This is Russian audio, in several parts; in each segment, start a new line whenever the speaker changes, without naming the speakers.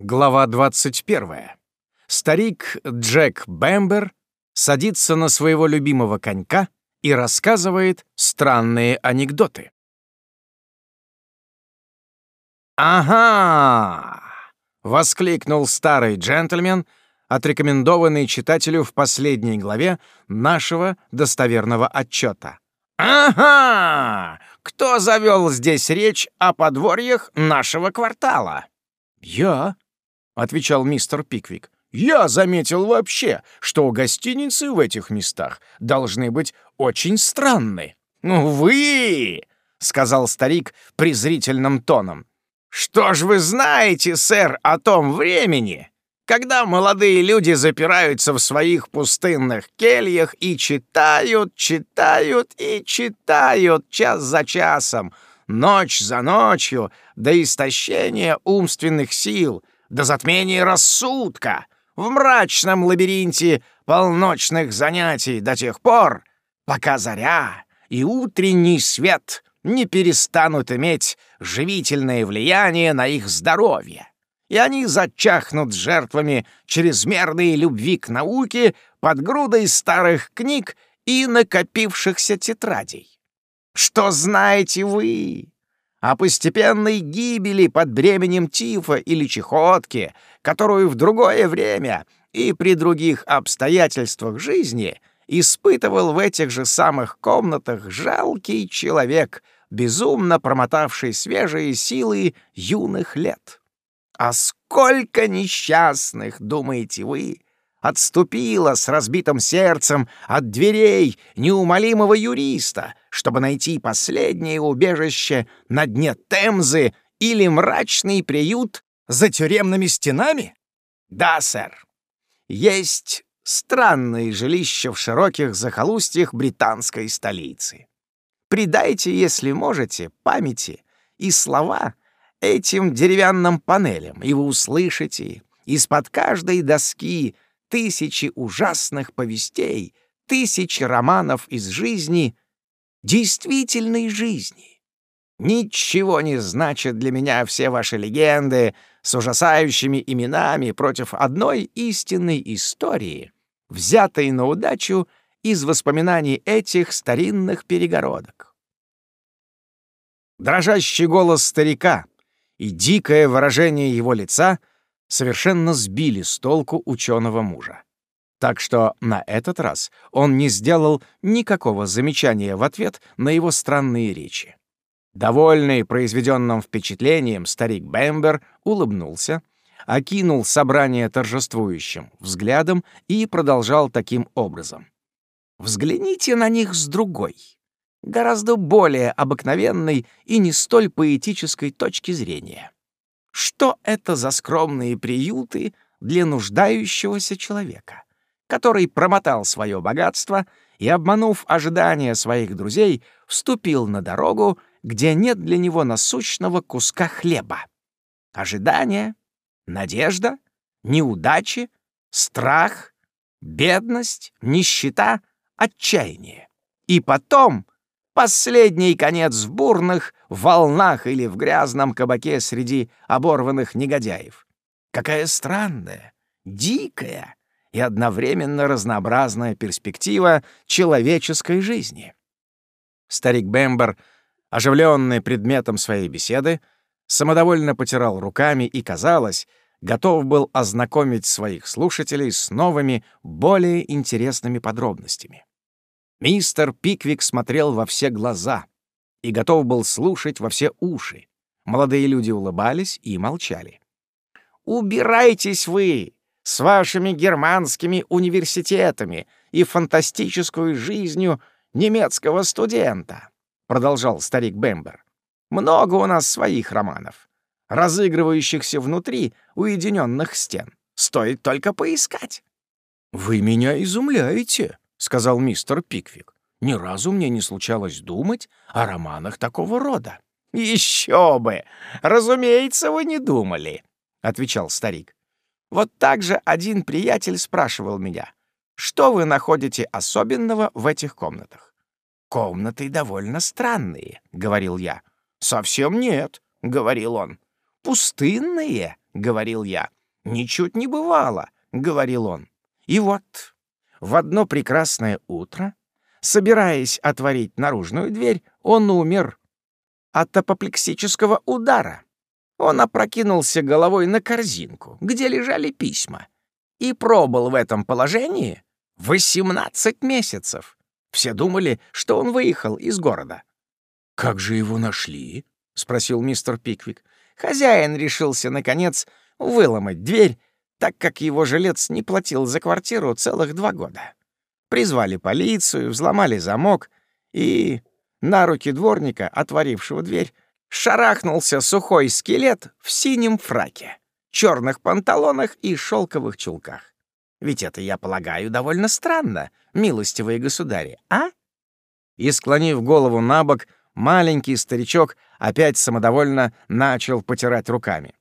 Глава 21. Старик Джек Бэмбер садится на своего любимого конька и рассказывает странные анекдоты. «Ага!» — воскликнул старый джентльмен, отрекомендованный читателю в последней главе нашего достоверного отчета. «Ага! Кто завел здесь речь о подворьях нашего квартала?» «Я», — отвечал мистер Пиквик. «Я заметил вообще, что гостиницы в этих местах должны быть очень странны». «Ну вы!» — сказал старик презрительным тоном. «Что ж вы знаете, сэр, о том времени, когда молодые люди запираются в своих пустынных кельях и читают, читают и читают час за часом, ночь за ночью, до истощения умственных сил, до затмения рассудка, в мрачном лабиринте полночных занятий до тех пор, пока заря и утренний свет не перестанут иметь живительное влияние на их здоровье, и они зачахнут жертвами чрезмерной любви к науке под грудой старых книг и накопившихся тетрадей. Что знаете вы о постепенной гибели под бременем тифа или чехотки, которую в другое время и при других обстоятельствах жизни испытывал в этих же самых комнатах жалкий человек, безумно промотавший свежие силы юных лет? А сколько несчастных, думаете вы, отступила с разбитым сердцем от дверей неумолимого юриста, чтобы найти последнее убежище на дне Темзы или мрачный приют за тюремными стенами? Да, сэр. Есть странные жилища в широких захолустьях британской столицы. Придайте, если можете, памяти и слова этим деревянным панелям, и вы услышите из-под каждой доски тысячи ужасных повестей, тысячи романов из жизни, действительной жизни. Ничего не значат для меня все ваши легенды с ужасающими именами против одной истинной истории, взятой на удачу из воспоминаний этих старинных перегородок. Дрожащий голос старика и дикое выражение его лица — совершенно сбили с толку ученого мужа. Так что на этот раз он не сделал никакого замечания в ответ на его странные речи. Довольный произведенным впечатлением, старик Бэмбер улыбнулся, окинул собрание торжествующим взглядом и продолжал таким образом. «Взгляните на них с другой, гораздо более обыкновенной и не столь поэтической точки зрения. Что это за скромные приюты для нуждающегося человека, который промотал свое богатство и, обманув ожидания своих друзей, вступил на дорогу, где нет для него насущного куска хлеба? Ожидания, надежда, неудачи, страх, бедность, нищета, отчаяние. И потом Последний конец в бурных волнах или в грязном кабаке среди оборванных негодяев. Какая странная, дикая и одновременно разнообразная перспектива человеческой жизни. Старик Бэмбер, оживленный предметом своей беседы, самодовольно потирал руками и, казалось, готов был ознакомить своих слушателей с новыми, более интересными подробностями. Мистер Пиквик смотрел во все глаза и готов был слушать во все уши. Молодые люди улыбались и молчали. «Убирайтесь вы с вашими германскими университетами и фантастической жизнью немецкого студента», — продолжал старик Бембер. «Много у нас своих романов, разыгрывающихся внутри уединенных стен. Стоит только поискать». «Вы меня изумляете», сказал мистер Пиквик. «Ни разу мне не случалось думать о романах такого рода». «Еще бы! Разумеется, вы не думали», — отвечал старик. «Вот так же один приятель спрашивал меня, что вы находите особенного в этих комнатах?» «Комнаты довольно странные», — говорил я. «Совсем нет», — говорил он. «Пустынные», —— говорил я. «Ничуть не бывало», — говорил он. И вот, в одно прекрасное утро, собираясь отворить наружную дверь, он умер от апоплексического удара. Он опрокинулся головой на корзинку, где лежали письма, и пробыл в этом положении 18 месяцев. Все думали, что он выехал из города.
«Как же его нашли?» — спросил мистер Пиквик.
Хозяин решился, наконец, выломать дверь, так как его жилец не платил за квартиру целых два года. Призвали полицию, взломали замок, и на руки дворника, отворившего дверь, шарахнулся сухой скелет в синем фраке, черных панталонах и шелковых чулках. Ведь это, я полагаю, довольно странно, милостивые государи, а? И, склонив голову на бок, маленький старичок опять самодовольно начал потирать руками.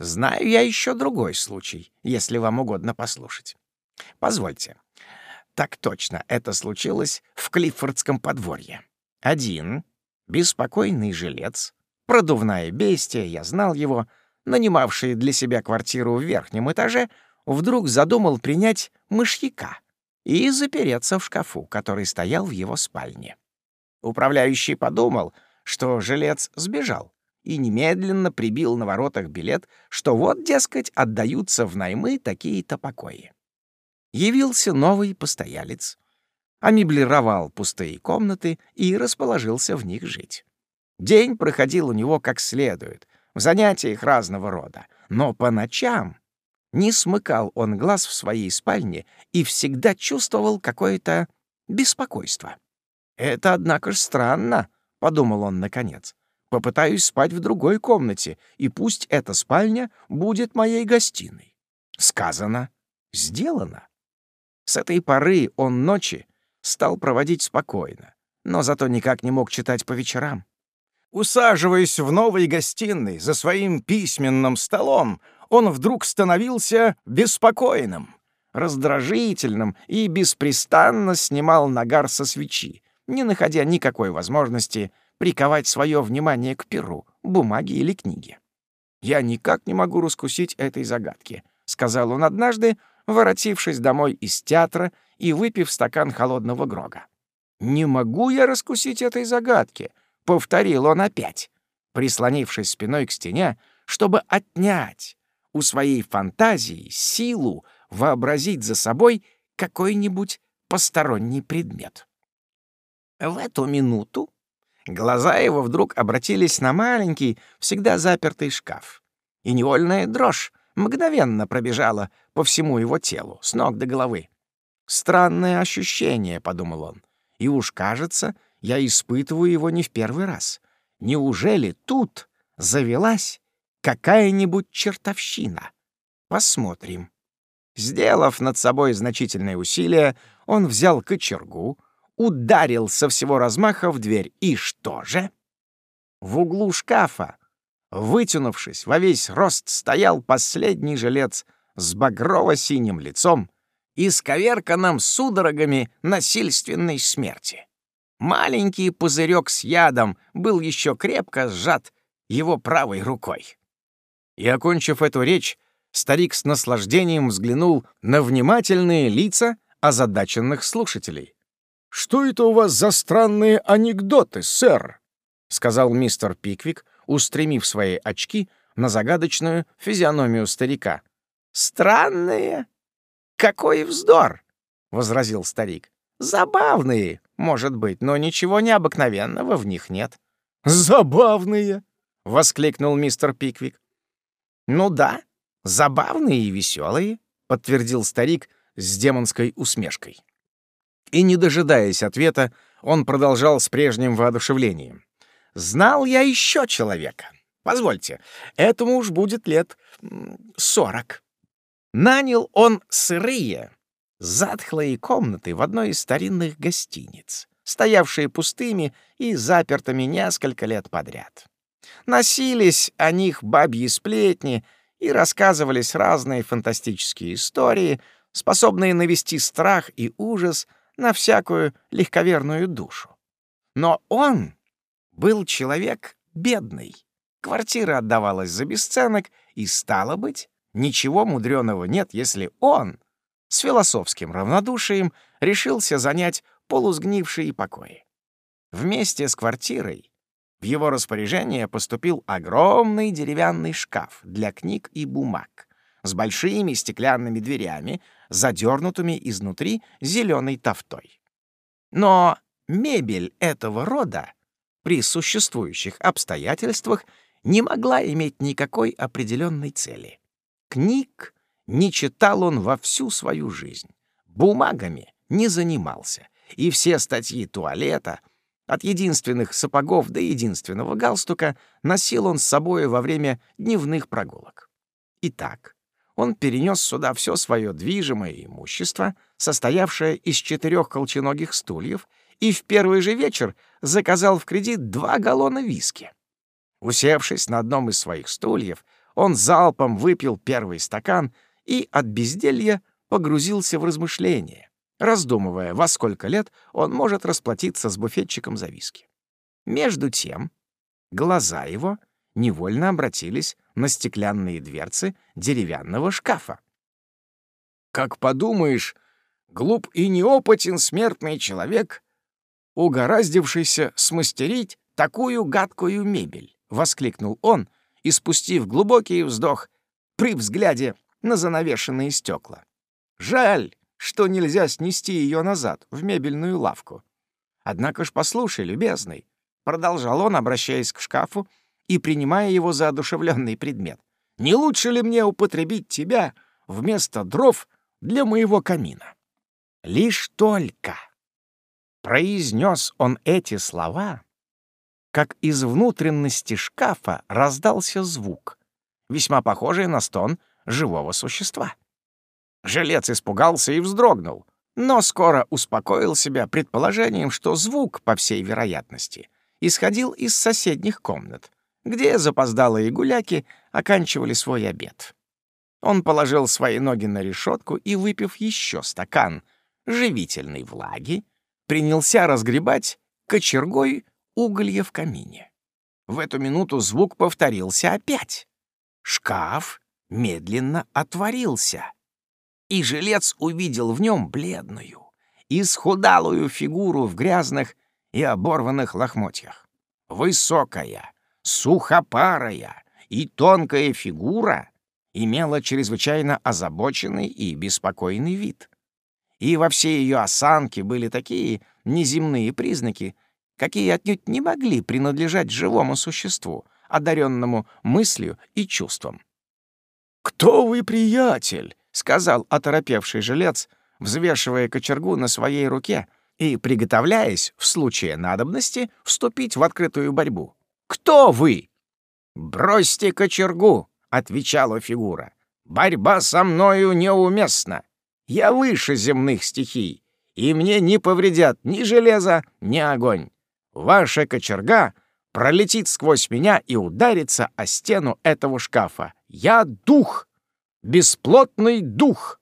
Знаю я еще другой случай, если вам угодно послушать. Позвольте. Так точно, это случилось в Клиффордском подворье. Один, беспокойный жилец, продувная бестия, я знал его, нанимавший для себя квартиру в верхнем этаже, вдруг задумал принять мышьяка и запереться в шкафу, который стоял в его спальне. Управляющий подумал, что жилец сбежал, и немедленно прибил на воротах билет, что вот, дескать, отдаются в наймы такие-то покои. Явился новый постоялец, амеблировал пустые комнаты и расположился в них жить. День проходил у него как следует, в занятиях разного рода, но по ночам не смыкал он глаз в своей спальне и всегда чувствовал какое-то беспокойство. «Это, однако странно», — подумал он наконец. «Попытаюсь спать в другой комнате, и пусть эта спальня будет моей гостиной». Сказано, сделано. С этой поры он ночи стал проводить спокойно, но зато никак не мог читать по вечерам. Усаживаясь в новой гостиной за своим письменным столом, он вдруг становился беспокойным, раздражительным и беспрестанно снимал нагар со свечи, не находя никакой возможности приковать свое внимание к перу, бумаге или книге. «Я никак не могу раскусить этой загадки», — сказал он однажды, воротившись домой из театра и выпив стакан холодного грога. «Не могу я раскусить этой загадки», — повторил он опять, прислонившись спиной к стене, чтобы отнять у своей фантазии силу вообразить за собой какой-нибудь посторонний предмет. В эту минуту глаза его вдруг обратились на маленький, всегда запертый шкаф, и невольная дрожь мгновенно пробежала по всему его телу, с ног до головы. Странное ощущение, — подумал он, — и уж, кажется, я испытываю его не в первый раз. Неужели тут завелась какая-нибудь чертовщина? Посмотрим. Сделав над собой значительное усилие, он взял кочергу, ударил со всего размаха в дверь. И что же? В углу шкафа, вытянувшись во весь рост, стоял последний жилец с багрово-синим лицом, исковерканным судорогами насильственной смерти. Маленький пузырек с ядом был еще крепко сжат его правой рукой. И, окончив эту речь, старик с наслаждением взглянул на внимательные лица озадаченных слушателей. «Что это у вас за странные анекдоты, сэр?» — сказал мистер Пиквик, устремив свои очки на загадочную физиономию старика. «Странные? Какой вздор!» — возразил старик. «Забавные, может быть, но ничего необыкновенного в них нет».
«Забавные!»
— воскликнул мистер Пиквик. «Ну да, забавные и веселые», — подтвердил старик с демонской усмешкой. И, не дожидаясь ответа, он продолжал с прежним воодушевлением. «Знал я еще человека. Позвольте, этому уж будет лет сорок. Нанял он сырые, затхлые комнаты в одной из старинных гостиниц, стоявшие пустыми и запертыми несколько лет подряд. Носились о них бабьи сплетни и рассказывались разные фантастические истории, способные навести страх и ужас на всякую легковерную душу. Но он был человек бедный. Квартира отдавалась за бесценок, И стало быть, ничего мудреного нет, если он с философским равнодушием решился занять полусгнившие покои. Вместе с квартирой в его распоряжение поступил огромный деревянный шкаф для книг и бумаг с большими стеклянными дверями, задернутыми изнутри зеленой тофтой. Но мебель этого рода при существующих обстоятельствах не могла иметь никакой определенной цели. Книг не читал он во всю свою жизнь, бумагами не занимался, и все статьи туалета — от единственных сапогов до единственного галстука носил он с собой во время дневных прогулок. Итак, он перенес сюда все свое движимое имущество, состоявшее из четырех колченогих стульев, и в первый же вечер заказал в кредит два галлона виски. Усевшись на одном из своих стульев, он залпом выпил первый стакан и от безделья погрузился в размышления раздумывая, во сколько лет он может расплатиться с буфетчиком за виски. Между тем, глаза его невольно обратились на стеклянные дверцы деревянного шкафа. «Как подумаешь, глуп и неопытен смертный человек, угораздившийся смастерить такую гадкую мебель!» — воскликнул он, и, спустив глубокий вздох, при взгляде на занавешенные стекла. «Жаль, что нельзя снести ее назад, в мебельную лавку. Однако ж послушай, любезный, — продолжал он, обращаясь к шкафу и принимая его за одушевленный предмет, — не лучше ли мне употребить тебя вместо дров для моего камина? Лишь только произнес он эти слова, как из внутренности шкафа раздался звук, весьма похожий на стон живого существа. Жилец испугался и вздрогнул, но скоро успокоил себя предположением, что звук, по всей вероятности, исходил из соседних комнат, где запоздалые гуляки оканчивали свой обед. Он положил свои ноги на решетку и, выпив еще стакан живительной влаги, принялся разгребать кочергой уголья в камине. В эту минуту звук повторился опять. Шкаф медленно отворился и жилец увидел в нем бледную, исхудалую фигуру в грязных и оборванных лохмотьях. Высокая, сухопарая и тонкая фигура имела чрезвычайно озабоченный и беспокойный вид. И во всей ее осанке были такие неземные признаки, какие отнюдь не могли принадлежать живому существу, одаренному мыслью и чувством. «Кто вы, приятель?» — сказал оторопевший жилец, взвешивая кочергу на своей руке и приготовляясь, в случае надобности, вступить в открытую борьбу. «Кто вы?» «Бросьте кочергу», — отвечала фигура. «Борьба со мною неуместна. Я выше земных стихий, и мне не повредят ни железо, ни огонь. Ваша кочерга пролетит сквозь меня и ударится о стену этого шкафа. Я дух!» бесплотный дух.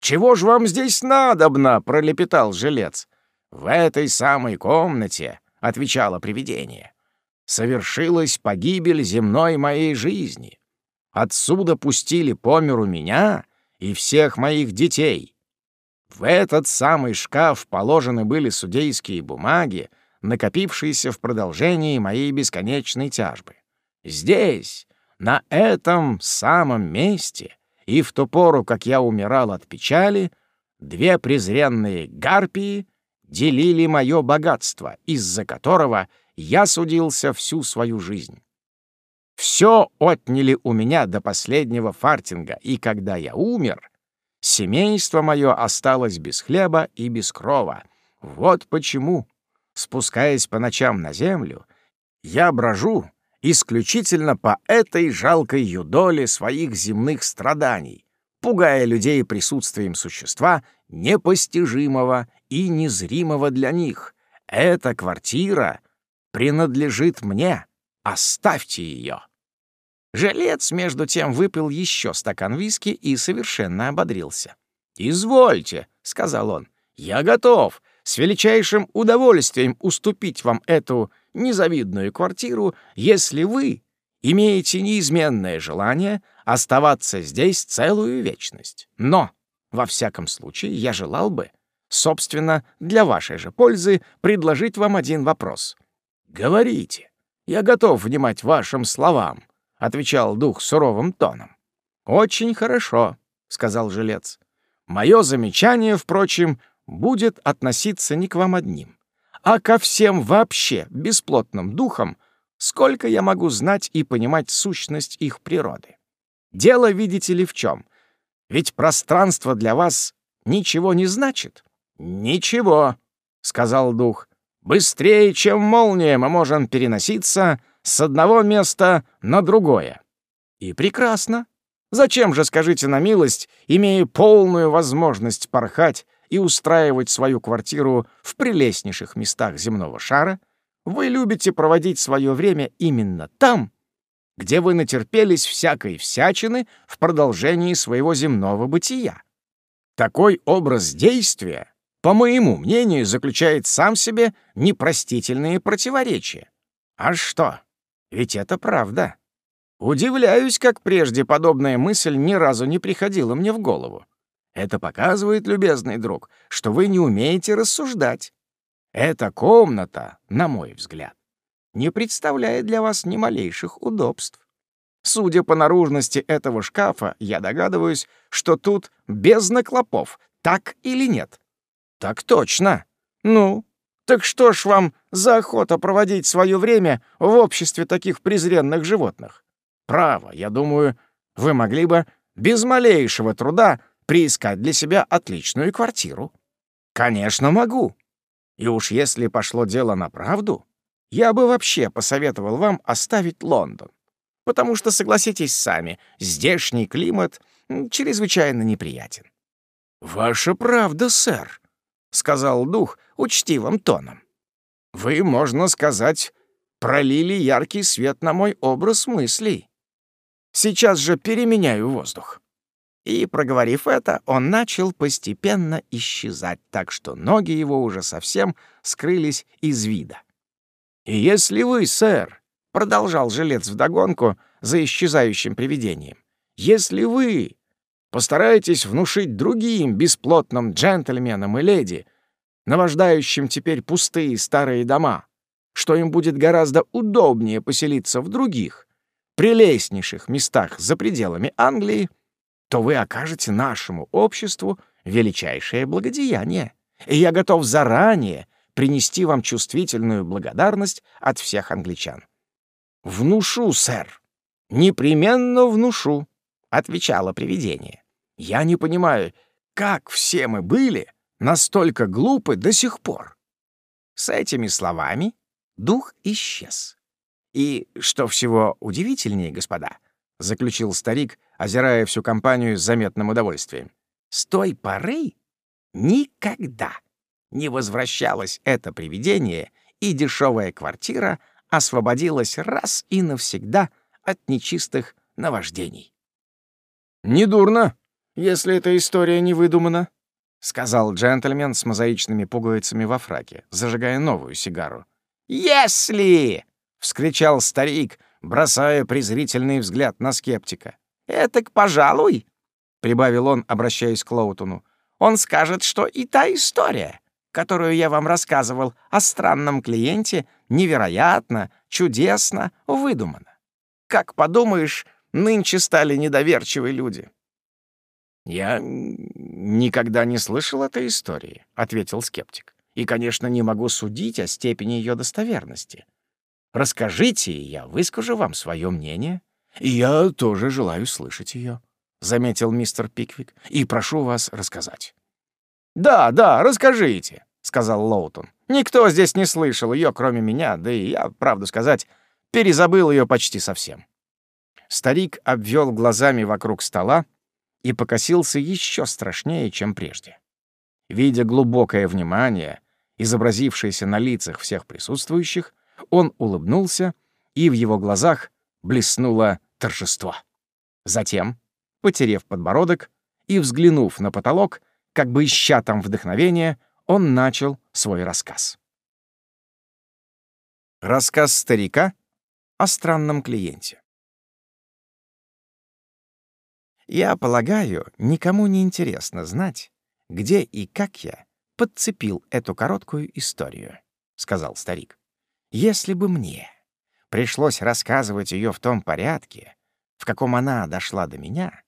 «Чего ж вам здесь надобно?» — пролепетал жилец. «В этой самой комнате», — отвечало привидение, — «совершилась погибель земной моей жизни. Отсюда пустили по миру меня и всех моих детей. В этот самый шкаф положены были судейские бумаги, накопившиеся в продолжении моей бесконечной тяжбы. Здесь, на этом самом месте и в ту пору, как я умирал от печали, две презренные гарпии делили мое богатство, из-за которого я судился всю свою жизнь. Все отняли у меня до последнего фартинга, и когда я умер, семейство мое осталось без хлеба и без крова. Вот почему, спускаясь по ночам на землю, я брожу исключительно по этой жалкой юдоле своих земных страданий, пугая людей присутствием существа, непостижимого и незримого для них. Эта квартира принадлежит мне. Оставьте ее. Жилец, между тем, выпил еще стакан виски и совершенно ободрился. «Извольте», — сказал он, — «я готов с величайшим удовольствием уступить вам эту незавидную квартиру, если вы имеете неизменное желание оставаться здесь целую вечность. Но, во всяком случае, я желал бы, собственно, для вашей же пользы предложить вам один вопрос. Говорите. Я готов внимать вашим словам, — отвечал дух суровым тоном. «Очень хорошо», — сказал жилец. «Мое замечание, впрочем, будет относиться не к вам одним, а ко всем вообще бесплотным духам, сколько я могу знать и понимать сущность их природы. Дело, видите ли, в чем? Ведь пространство для вас ничего не значит. Ничего, сказал дух. Быстрее, чем молния, мы можем переноситься с одного места на другое. И прекрасно. Зачем же, скажите на милость, имея полную возможность порхать и устраивать свою квартиру в прелестнейших местах земного шара, вы любите проводить свое время именно там, где вы натерпелись всякой всячины в продолжении своего земного бытия. Такой образ действия, по моему мнению, заключает сам себе непростительные противоречия. А что? Ведь это правда. Удивляюсь, как прежде подобная мысль ни разу не приходила мне в голову. Это показывает, любезный друг, что вы не умеете рассуждать. Эта комната, на мой взгляд, не представляет для вас ни малейших удобств. Судя по наружности этого шкафа, я догадываюсь, что тут без наклопов, так или нет? Так точно. Ну, так что ж вам за охота проводить свое время в обществе таких презренных животных? Право, я думаю, вы могли бы без малейшего труда приискать для себя отличную квартиру. Конечно, могу. И уж если пошло дело на правду, я бы вообще посоветовал вам оставить Лондон. Потому что, согласитесь сами, здешний климат чрезвычайно неприятен. «Ваша правда, сэр», — сказал дух учтивым тоном. «Вы, можно сказать, пролили яркий свет на мой образ мыслей. Сейчас же переменяю воздух». И, проговорив это, он начал постепенно исчезать, так что ноги его уже совсем скрылись из вида. «И если вы, сэр», — продолжал жилец вдогонку за исчезающим привидением, «если вы постараетесь внушить другим бесплотным джентльменам и леди, наваждающим теперь пустые старые дома, что им будет гораздо удобнее поселиться в других, прелестнейших местах за пределами Англии, то вы окажете нашему обществу величайшее благодеяние. И я готов заранее принести вам чувствительную благодарность от всех англичан. «Внушу, сэр, непременно внушу», — отвечало привидение. «Я не понимаю, как все мы были настолько глупы до сих пор?» С этими словами дух исчез. И, что всего удивительнее, господа, — заключил старик, озирая всю компанию с заметным удовольствием. «С той поры никогда не возвращалось это привидение, и дешевая квартира освободилась раз и навсегда от нечистых наваждений». «Недурно, если эта история не выдумана», — сказал джентльмен с мозаичными пуговицами во фраке, зажигая новую сигару. «Если!» — вскричал старик, бросая презрительный взгляд на скептика. «Этак, пожалуй», — прибавил он, обращаясь к Лоутону, «он скажет, что и та история, которую я вам рассказывал о странном клиенте, невероятно, чудесно выдумана. Как подумаешь, нынче стали недоверчивые люди». «Я никогда не слышал этой истории», — ответил скептик. «И, конечно, не могу судить о степени ее достоверности. Расскажите, и я выскажу вам свое мнение. Я тоже желаю слышать ее, заметил мистер Пиквик, и прошу вас рассказать. Да, да, расскажите, сказал Лоутон. Никто здесь не слышал ее, кроме меня, да и я, правду сказать, перезабыл ее почти совсем. Старик обвел глазами вокруг стола и покосился еще страшнее, чем прежде. Видя глубокое внимание, изобразившееся на лицах всех присутствующих, он улыбнулся, и в его глазах блеснуло торжество. Затем, потерев подбородок и взглянув на потолок, как бы ища там вдохновения, он начал свой рассказ. Рассказ старика о странном клиенте. Я полагаю, никому не интересно знать, где и как я подцепил эту короткую историю, — сказал старик. Если бы мне пришлось рассказывать ее в том порядке, в каком она дошла до меня,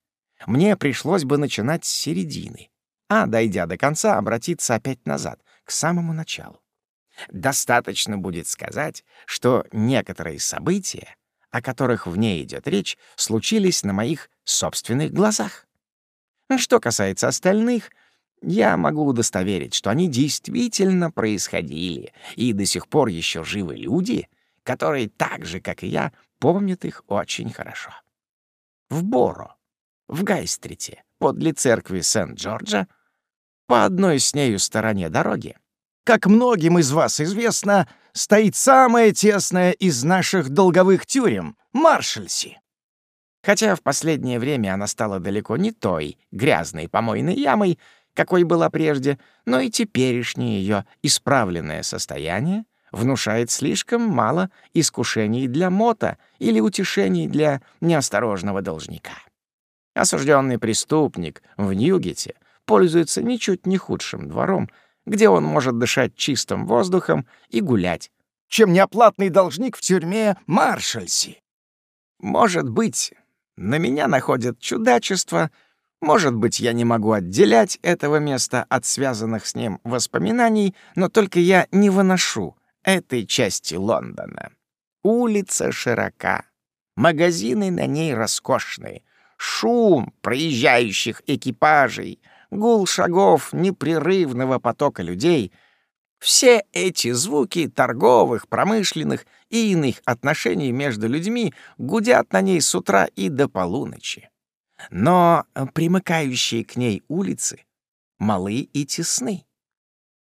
мне пришлось бы начинать с середины, а, дойдя до конца, обратиться опять назад, к самому началу. Достаточно будет сказать, что некоторые события, о которых в ней идет речь, случились на моих собственных глазах. Что касается остальных, я могу удостоверить, что они действительно происходили, и до сих пор еще живы люди, которые так же, как и я, помнят их очень хорошо. В Боро, в Гайстрите, подле церкви Сент-Джорджа, по одной с нею стороне дороги, как многим из вас известно, стоит самая тесная из наших долговых тюрем — Маршальси. Хотя в последнее время она стала далеко не той грязной помойной ямой, какой была прежде, но и теперешнее ее исправленное состояние внушает слишком мало искушений для мота или утешений для неосторожного должника. Осужденный преступник в Ньюгете пользуется ничуть не худшим двором, где он может дышать чистым воздухом и гулять, чем неоплатный должник в тюрьме Маршальси. Может быть, на меня находят чудачества — может быть, я не могу отделять этого места от связанных с ним воспоминаний, но только я не выношу этой части Лондона. Улица широка, магазины на ней роскошные, шум проезжающих экипажей, гул шагов непрерывного потока людей — все эти звуки торговых, промышленных и иных отношений между людьми гудят на ней с утра и до полуночи. Но э, примыкающие к ней улицы малы и тесны.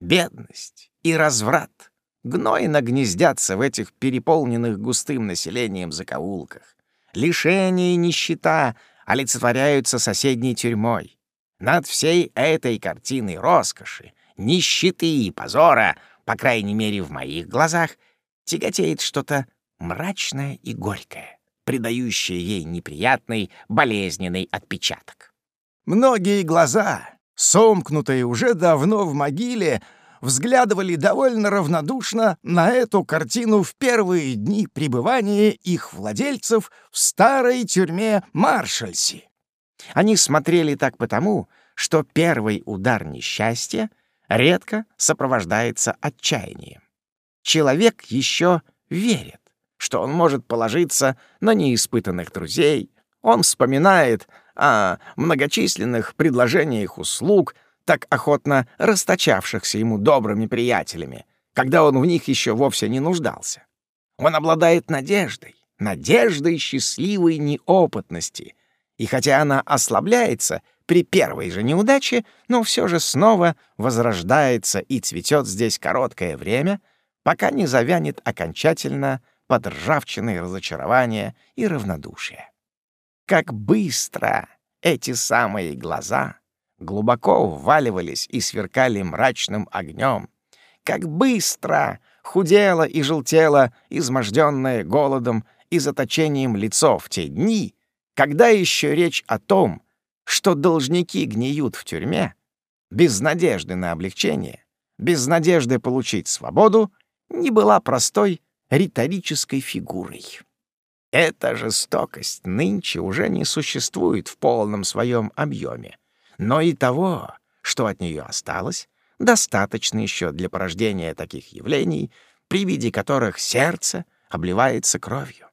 Бедность и разврат гнойно гнездятся в этих переполненных густым населением закоулках. Лишение и нищета олицетворяются соседней тюрьмой. Над всей этой картиной роскоши, нищеты и позора, по крайней мере в моих глазах, тяготеет что-то мрачное и горькое придающее ей неприятный, болезненный отпечаток. Многие глаза, сомкнутые уже давно в могиле, взглядывали довольно равнодушно на эту картину в первые дни пребывания их владельцев в старой тюрьме Маршальси. Они смотрели так потому, что первый удар несчастья редко сопровождается отчаянием. Человек еще верит что он может положиться на неиспытанных друзей. Он вспоминает о многочисленных предложениях услуг, так охотно расточавшихся ему добрыми приятелями, когда он в них еще вовсе не нуждался. Он обладает надеждой, надеждой счастливой неопытности, и хотя она ослабляется при первой же неудаче, но все же снова возрождается и цветет здесь короткое время, пока не завянет окончательно под ржавчиной разочарования и равнодушия. Как быстро эти самые глаза глубоко вваливались и сверкали мрачным огнем, как быстро худело и желтело изможденное голодом и заточением лицо в те дни, когда еще речь о том, что должники гниют в тюрьме, без надежды на облегчение, без надежды получить свободу, не была простой риторической фигурой. Эта жестокость нынче уже не существует в полном своем объеме, но и того, что от нее осталось, достаточно еще для порождения таких явлений, при виде которых сердце обливается кровью.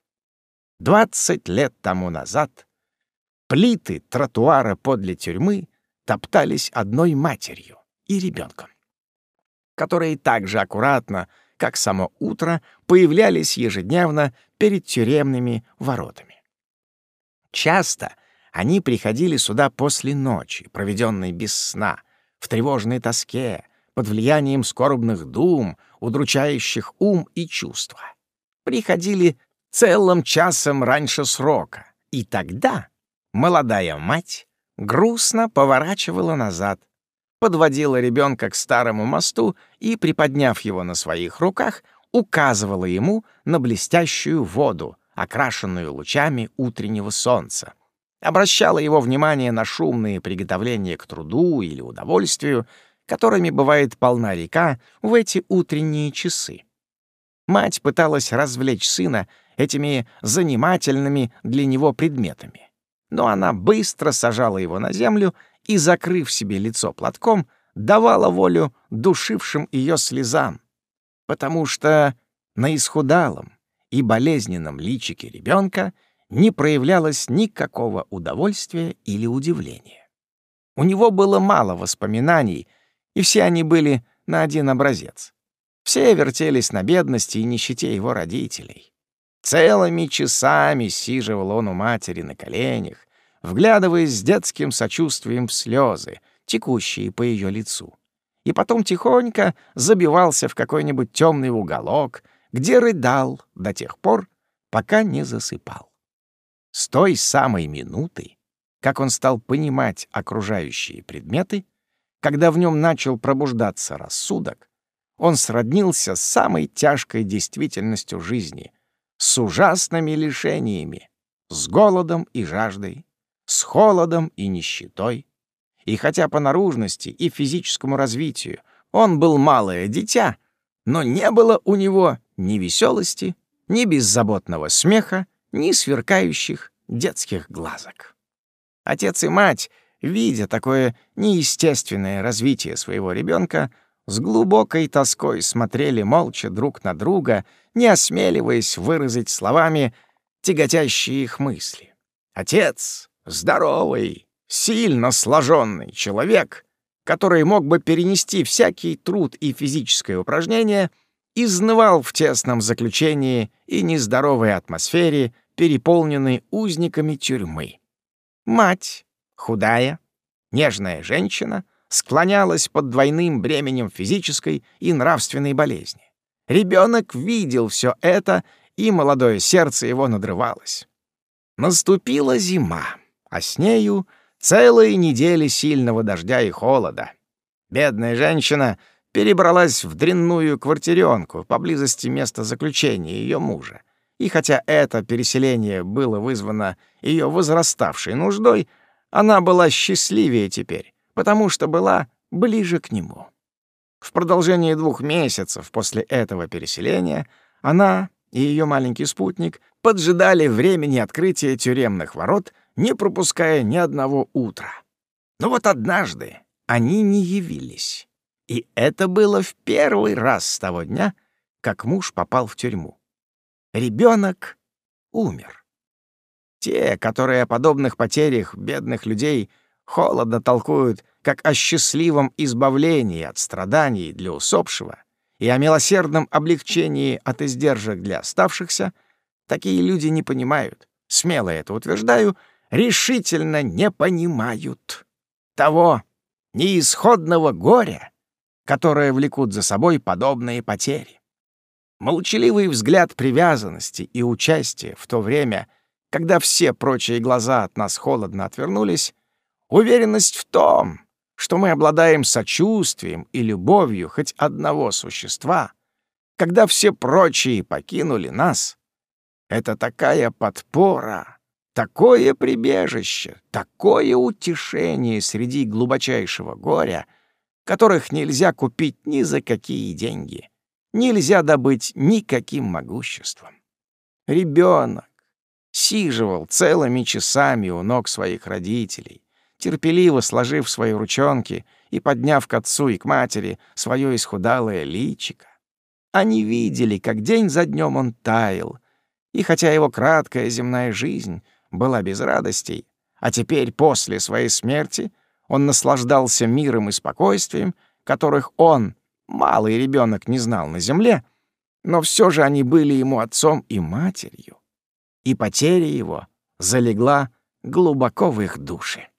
Двадцать лет тому назад плиты тротуара подле тюрьмы топтались одной матерью и ребенком, которые также аккуратно как само утро, появлялись ежедневно перед тюремными воротами. Часто они приходили сюда после ночи, проведенной без сна, в тревожной тоске, под влиянием скорбных дум, удручающих ум и чувства. Приходили целым часом раньше срока, и тогда молодая мать грустно поворачивала назад, подводила ребенка к старому мосту и, приподняв его на своих руках, указывала ему на блестящую воду, окрашенную лучами утреннего солнца, обращала его внимание на шумные приготовления к труду или удовольствию, которыми бывает полна река в эти утренние часы. Мать пыталась развлечь сына этими занимательными для него предметами, но она быстро сажала его на землю и, закрыв себе лицо платком, давала волю душившим ее слезам, потому что на исхудалом и болезненном личике ребенка не проявлялось никакого удовольствия или удивления. У него было мало воспоминаний, и все они были на один образец. Все вертелись на бедности и нищете его родителей. Целыми часами сиживал он у матери на коленях, вглядываясь с детским сочувствием в слезы, текущие по ее лицу. И потом тихонько забивался в какой-нибудь темный уголок, где рыдал до тех пор, пока не засыпал. С той самой минуты, как он стал понимать окружающие предметы, когда в нем начал пробуждаться рассудок, он сроднился с самой тяжкой действительностью жизни, с ужасными лишениями, с голодом и жаждой, с холодом и нищетой. И хотя по наружности и физическому развитию он был малое дитя, но не было у него ни веселости, ни беззаботного смеха, ни сверкающих детских глазок. Отец и мать, видя такое неестественное развитие своего ребенка, с глубокой тоской смотрели молча друг на друга, не осмеливаясь выразить словами тяготящие их мысли. Отец — здоровый, сильно сложенный человек, который мог бы перенести всякий труд и физическое упражнение — изнывал в тесном заключении и нездоровой атмосфере, переполненной узниками тюрьмы. Мать, худая, нежная женщина, склонялась под двойным бременем физической и нравственной болезни. Ребенок видел все это, и молодое сердце его надрывалось. Наступила зима, а с нею целые недели сильного дождя и холода. Бедная женщина — перебралась в дрянную квартиренку поблизости места заключения ее мужа. И хотя это переселение было вызвано ее возраставшей нуждой, она была счастливее теперь, потому что была ближе к нему. В продолжении двух месяцев после этого переселения она и ее маленький спутник поджидали времени открытия тюремных ворот, не пропуская ни одного утра. Но вот однажды они не явились. И это было в первый раз с того дня, как муж попал в тюрьму. Ребенок умер. Те, которые о подобных потерях бедных людей холодно толкуют, как о счастливом избавлении от страданий для усопшего и о милосердном облегчении от издержек для оставшихся, такие люди не понимают, смело это утверждаю, решительно не понимают того неисходного горя, которые влекут за собой подобные потери. Молчаливый взгляд привязанности и участия в то время, когда все прочие глаза от нас холодно отвернулись, уверенность в том, что мы обладаем сочувствием и любовью хоть одного существа, когда все прочие покинули нас, это такая подпора, такое прибежище, такое утешение среди глубочайшего горя — которых нельзя купить ни за какие деньги, нельзя добыть никаким могуществом. Ребенок сиживал целыми часами у ног своих родителей, терпеливо сложив свои ручонки и подняв к отцу и к матери свое исхудалое личико. Они видели, как день за днем он таял, и хотя его краткая земная жизнь была без радостей, а теперь после своей смерти — он наслаждался миром и спокойствием, которых он, малый ребенок, не знал на земле, но все же они были ему отцом и матерью, и потеря его залегла глубоко в их душе.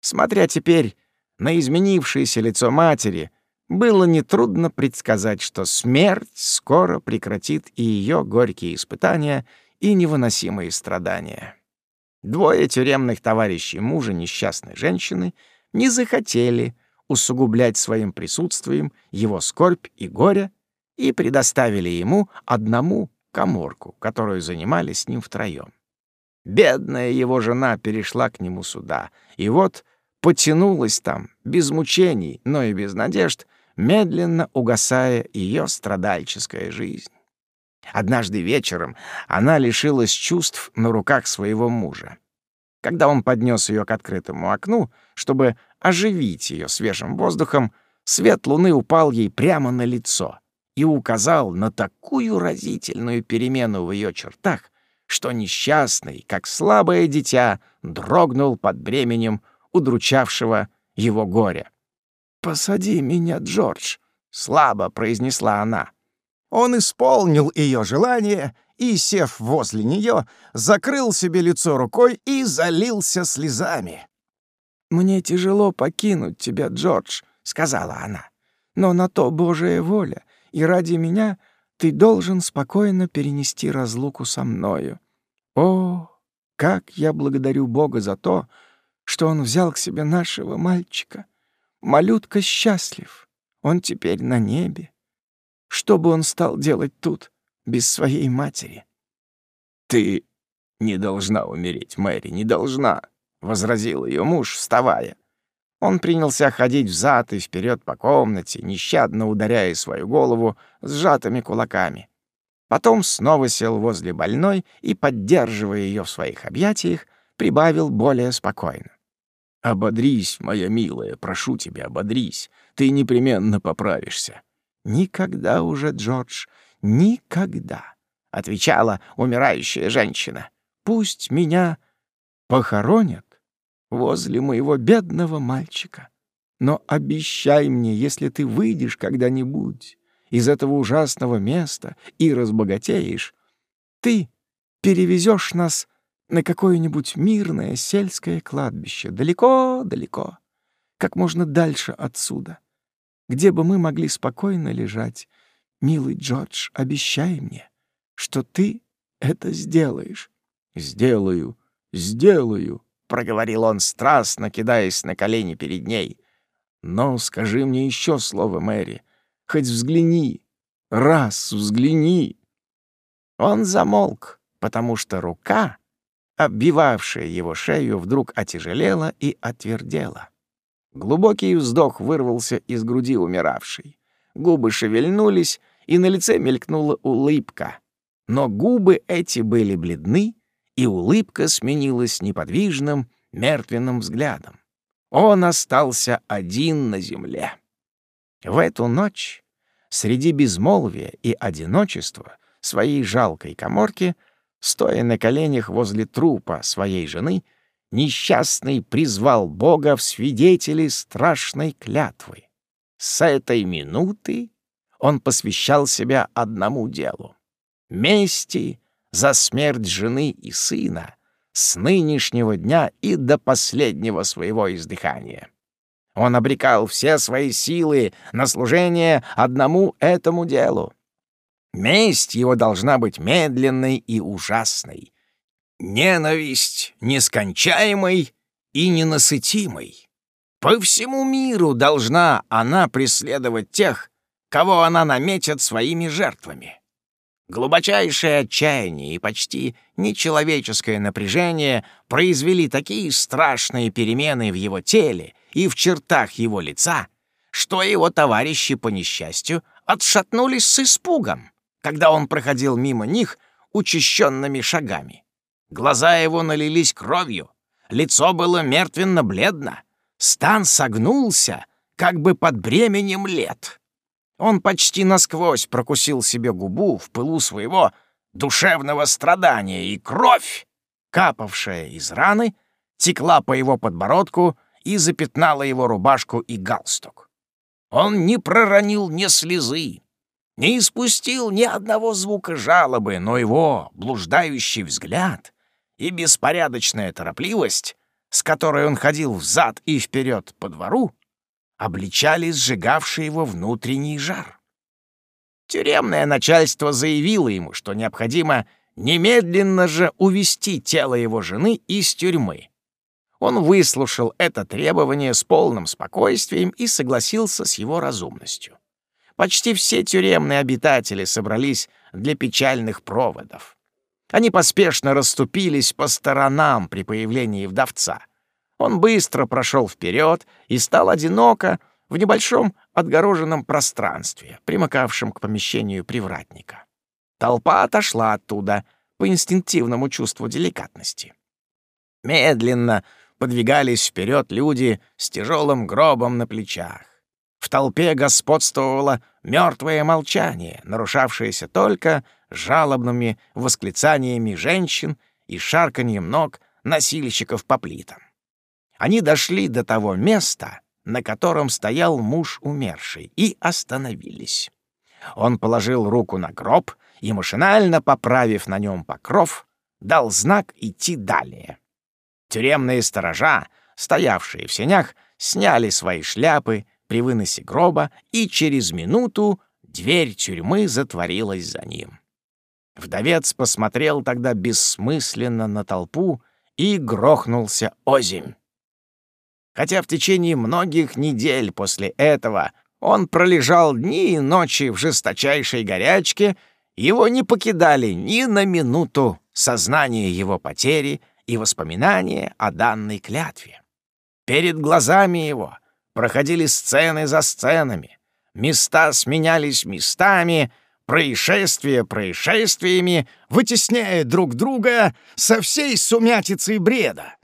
Смотря теперь на изменившееся лицо матери, было нетрудно предсказать, что смерть скоро прекратит и ее горькие испытания и невыносимые страдания. Двое тюремных товарищей мужа несчастной женщины не захотели усугублять своим присутствием его скорбь и горе и предоставили ему одному коморку, которую занимали с ним втроем. Бедная его жена перешла к нему сюда, и вот потянулась там, без мучений, но и без надежд, медленно угасая ее страдальческая жизнь. Однажды вечером она лишилась чувств на руках своего мужа. Когда он поднес ее к открытому окну, чтобы оживить ее свежим воздухом, свет луны упал ей прямо на лицо и указал на такую разительную перемену в ее чертах, что несчастный, как слабое дитя, дрогнул под бременем удручавшего его горя. «Посади меня, Джордж», — слабо произнесла она. Он исполнил ее желание и, сев возле нее, закрыл себе лицо рукой и залился слезами. «Мне тяжело покинуть тебя, Джордж», — сказала она. «Но на то Божия воля, и ради меня ты должен спокойно перенести разлуку со мною. О, как я благодарю Бога за то, что Он взял к себе нашего мальчика. Малютка счастлив, он теперь на небе. Что бы он стал делать тут, без своей матери? «Ты не должна умереть, Мэри, не должна», — возразил ее муж, вставая. Он принялся ходить взад и вперед по комнате, нещадно ударяя свою голову сжатыми кулаками. Потом снова сел возле больной и, поддерживая ее в своих объятиях, прибавил более спокойно. «Ободрись, моя милая, прошу тебя, ободрись. Ты непременно поправишься. «Никогда уже, Джордж, никогда», — отвечала умирающая женщина. «Пусть меня похоронят возле моего бедного мальчика. Но обещай мне, если ты выйдешь когда-нибудь из этого ужасного места и разбогатеешь, ты перевезешь нас на какое-нибудь мирное сельское кладбище, далеко-далеко, как можно дальше отсюда где бы мы могли спокойно лежать. Милый Джордж, обещай мне, что ты это сделаешь. Сделаю, сделаю, проговорил он страстно, кидаясь на колени перед ней. Но скажи мне еще слово, Мэри, хоть взгляни, раз взгляни. Он замолк, потому что рука, обвивавшая его шею, вдруг отяжелела и отвердела. Глубокий вздох вырвался из груди умиравшей. Губы шевельнулись, и на лице мелькнула улыбка. Но губы эти были бледны, и улыбка сменилась неподвижным, мертвенным взглядом. Он остался один на земле. В эту ночь, среди безмолвия и одиночества своей жалкой коморки, стоя на коленях возле трупа своей жены, несчастный призвал Бога в свидетели страшной клятвы. С этой минуты он посвящал себя одному делу — мести за смерть жены и сына с нынешнего дня и до последнего своего издыхания. Он обрекал все свои силы на служение одному этому делу. Месть его должна быть медленной и ужасной, Ненависть нескончаемой и ненасытимой. По всему миру должна она преследовать тех, кого она наметит своими жертвами. Глубочайшее отчаяние и почти нечеловеческое напряжение произвели такие страшные перемены в его теле и в чертах его лица, что его товарищи по несчастью отшатнулись с испугом, когда он проходил мимо них учащенными шагами. Глаза его налились кровью, лицо было мертвенно-бледно, стан согнулся, как бы под бременем лет. Он почти насквозь прокусил себе губу в пылу своего душевного страдания, и кровь, капавшая из раны, текла по его подбородку и запятнала его рубашку и галстук. Он не проронил ни слезы, не испустил ни одного звука жалобы, но его блуждающий взгляд и беспорядочная торопливость, с которой он ходил взад и вперед по двору, обличали сжигавший его внутренний жар. Тюремное начальство заявило ему, что необходимо немедленно же увести тело его жены из тюрьмы. Он выслушал это требование с полным спокойствием и согласился с его разумностью. Почти все тюремные обитатели собрались для печальных проводов. Они поспешно расступились по сторонам при появлении вдовца. Он быстро прошел вперед и стал одиноко в небольшом отгороженном пространстве, примыкавшем к помещению привратника. Толпа отошла оттуда по инстинктивному чувству деликатности. Медленно подвигались вперед люди с тяжелым гробом на плечах. В толпе господствовало мертвое молчание, нарушавшееся только жалобными восклицаниями женщин и шарканьем ног носильщиков по плитам. Они дошли до того места, на котором стоял муж умерший, и остановились. Он положил руку на гроб и, машинально поправив на нем покров, дал знак идти далее. Тюремные сторожа, стоявшие в сенях, сняли свои шляпы при выносе гроба, и через минуту дверь тюрьмы затворилась за ним. Вдовец посмотрел тогда бессмысленно на толпу и грохнулся озимь. Хотя в течение многих недель после этого он пролежал дни и ночи в жесточайшей горячке, его не покидали ни на минуту сознание его потери и воспоминания о данной клятве. Перед глазами его проходили сцены за сценами, места сменялись местами — происшествия происшествиями, вытесняя друг друга со всей сумятицей бреда.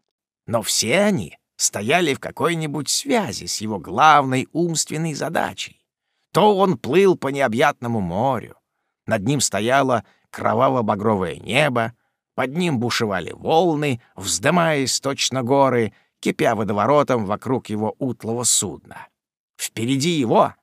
Но все они стояли в какой-нибудь связи с его главной умственной задачей. То он плыл по необъятному морю, над ним стояло кроваво-багровое небо, под ним бушевали волны, вздымаясь точно горы, кипя водоворотом вокруг его утлого судна. Впереди его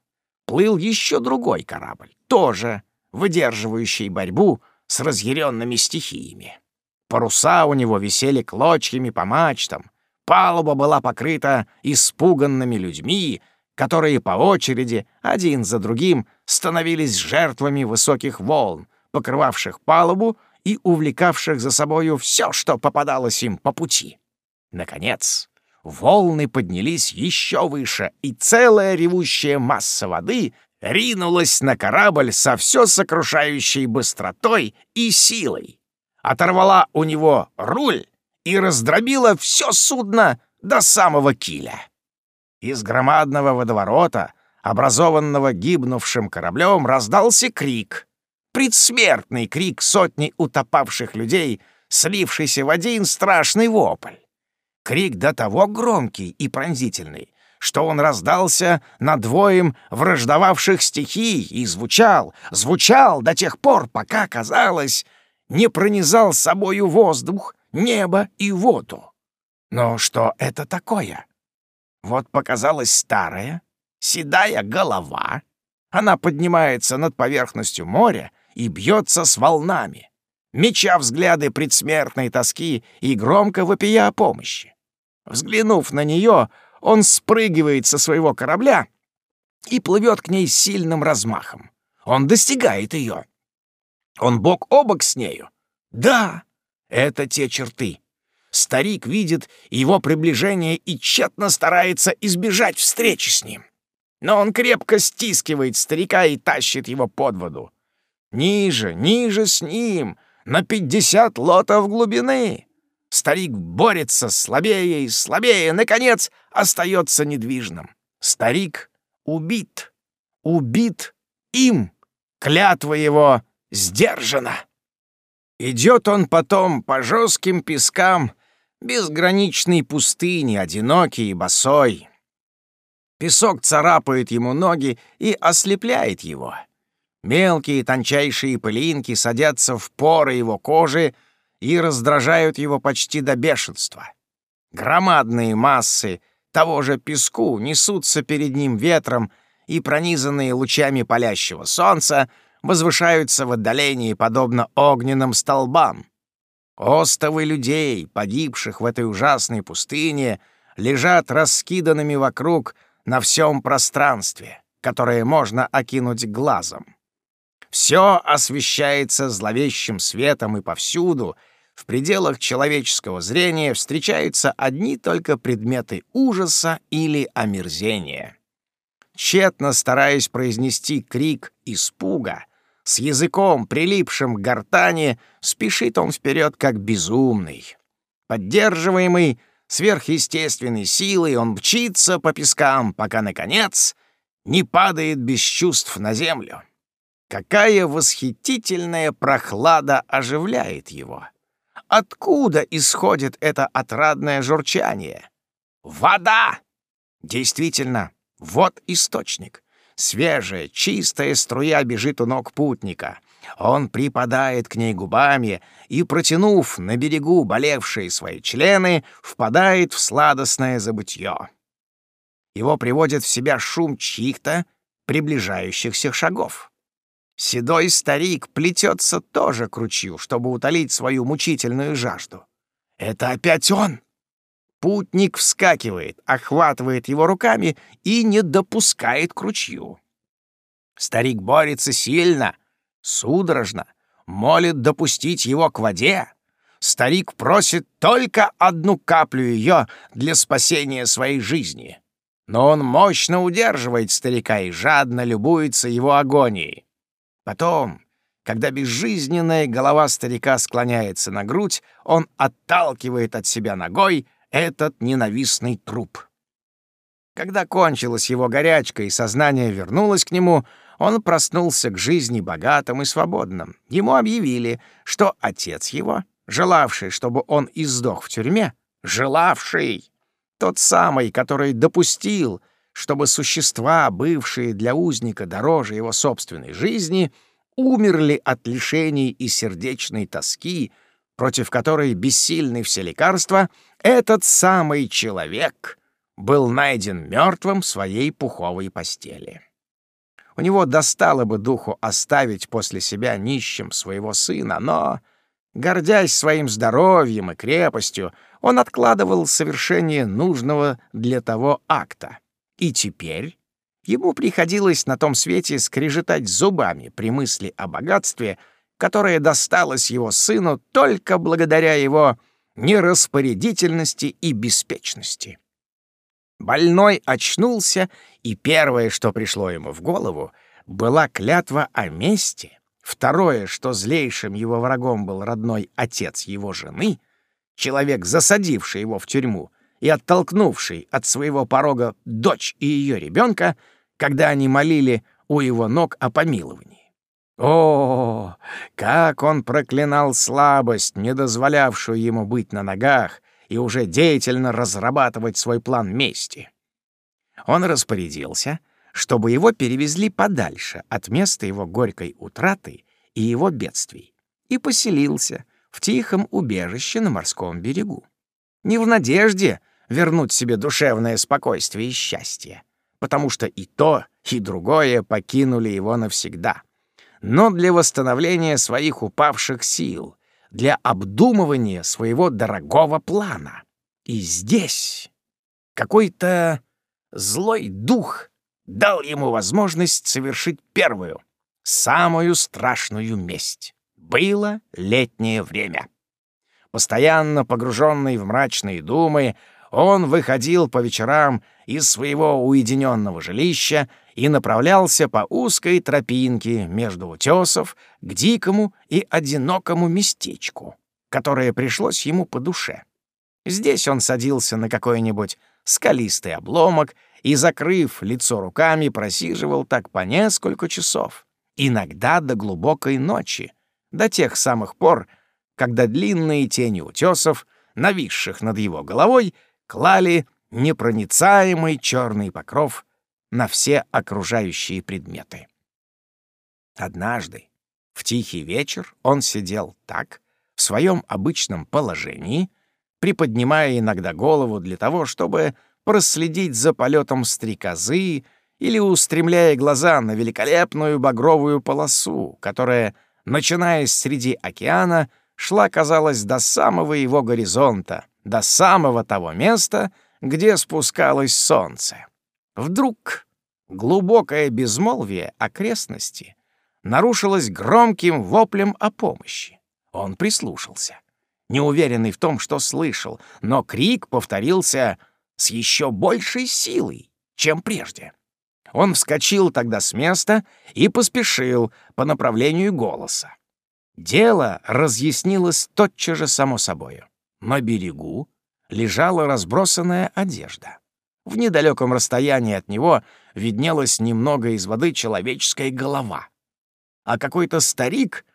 плыл еще другой корабль, тоже выдерживающий борьбу с разъяренными стихиями. Паруса у него висели клочьями по мачтам, палуба была покрыта испуганными людьми, которые по очереди, один за другим, становились жертвами высоких волн, покрывавших палубу и увлекавших за собою все, что попадалось им по пути. Наконец, волны поднялись еще выше, и целая ревущая масса воды ринулась на корабль со все сокрушающей быстротой и силой, оторвала у него руль и раздробила все судно до самого киля. Из громадного водоворота, образованного гибнувшим кораблем, раздался крик. Предсмертный крик сотни утопавших людей, слившийся в один страшный вопль. Крик до того громкий и пронзительный, что он раздался над двоем враждовавших стихий и звучал, звучал до тех пор, пока, казалось, не пронизал собою воздух, небо и воду. Но что это такое? Вот показалась старая, седая голова. Она поднимается над поверхностью моря и бьется с волнами, меча взгляды предсмертной тоски и громко вопия о помощи. Взглянув на нее, он спрыгивает со своего корабля и плывет к ней сильным размахом. Он достигает ее. Он бок о бок с нею. Да, это те черты. Старик видит его приближение и тщетно старается избежать встречи с ним. Но он крепко стискивает старика и тащит его под воду. Ниже, ниже с ним, на пятьдесят лотов глубины. Старик борется слабее и слабее, наконец, остается недвижным. Старик убит. Убит им. Клятва его сдержана. Идет он потом по жестким пескам безграничной пустыни, одинокий и босой. Песок царапает ему ноги и ослепляет его. Мелкие тончайшие пылинки садятся в поры его кожи и раздражают его почти до бешенства. Громадные массы того же песку несутся перед ним ветром и, пронизанные лучами палящего солнца, возвышаются в отдалении, подобно огненным столбам. Остовы людей, погибших в этой ужасной пустыне, лежат раскиданными вокруг на всем пространстве, которое можно окинуть глазом. Все освещается зловещим светом, и повсюду, в пределах человеческого зрения, встречаются одни только предметы ужаса или омерзения. Тщетно стараясь произнести крик испуга, с языком, прилипшим к гортани, спешит он вперед как безумный. Поддерживаемый сверхъестественной силой, он мчится по пескам, пока, наконец, не падает без чувств на землю. Какая восхитительная прохлада оживляет его! Откуда исходит это отрадное журчание? Вода! Действительно, вот источник. Свежая, чистая струя бежит у ног путника. Он припадает к ней губами и, протянув на берегу болевшие свои члены, впадает в сладостное забытье. Его приводит в себя шум чьих-то приближающихся шагов. Седой старик плетется тоже к ручью, чтобы утолить свою мучительную жажду. Это опять он! Путник вскакивает, охватывает его руками и не допускает к ручью. Старик борется сильно, судорожно, молит допустить его к воде. Старик просит только одну каплю ее для спасения своей жизни. Но он мощно удерживает старика и жадно любуется его агонией. Потом, когда безжизненная голова старика склоняется на грудь, он отталкивает от себя ногой этот ненавистный труп. Когда кончилась его горячка и сознание вернулось к нему, он проснулся к жизни богатым и свободным. Ему объявили, что отец его, желавший, чтобы он издох в тюрьме, желавший, тот самый, который допустил, чтобы существа, бывшие для узника дороже его собственной жизни, умерли от лишений и сердечной тоски, против которой бессильны все лекарства, этот самый человек был найден мертвым в своей пуховой постели. У него достало бы духу оставить после себя нищим своего сына, но, гордясь своим здоровьем и крепостью, он откладывал совершение нужного для того акта. И теперь ему приходилось на том свете скрежетать зубами при мысли о богатстве, которое досталось его сыну только благодаря его нераспорядительности и беспечности. Больной очнулся, и первое, что пришло ему в голову, была клятва о мести. Второе, что злейшим его врагом был родной отец его жены, человек, засадивший его в тюрьму и оттолкнувший от своего порога дочь и ее ребенка, когда они молили у его ног о помиловании. О, как он проклинал слабость, не дозволявшую ему быть на ногах и уже деятельно разрабатывать свой план мести. Он распорядился, чтобы его перевезли подальше от места его горькой утраты и его бедствий, и поселился в тихом убежище на морском берегу. Не в надежде вернуть себе душевное спокойствие и счастье, потому что и то, и другое покинули его навсегда, но для восстановления своих упавших сил, для обдумывания своего дорогого плана. И здесь какой-то злой дух дал ему возможность совершить первую, самую страшную месть. Было летнее время. Постоянно погруженный в мрачные думы, он выходил по вечерам из своего уединенного жилища и направлялся по узкой тропинке между утесов к дикому и одинокому местечку, которое пришлось ему по душе. Здесь он садился на какой-нибудь скалистый обломок и, закрыв лицо руками, просиживал так по несколько часов, иногда до глубокой ночи, до тех самых пор, когда длинные тени утесов, нависших над его головой, клали непроницаемый черный покров на все окружающие предметы. Однажды, в тихий вечер, он сидел так, в своем обычном положении, приподнимая иногда голову для того, чтобы проследить за полетом стрекозы или устремляя глаза на великолепную багровую полосу, которая, начиная среди океана, шла, казалось, до самого его горизонта, до самого того места, где спускалось солнце. Вдруг глубокое безмолвие окрестности нарушилось громким воплем о помощи. Он прислушался, неуверенный в том, что слышал, но крик повторился с еще большей силой, чем прежде. Он вскочил тогда с места и поспешил по направлению голоса. Дело разъяснилось тотчас же само собою. На берегу лежала разбросанная одежда. В недалеком расстоянии от него виднелась немного из воды человеческая голова. А какой-то старик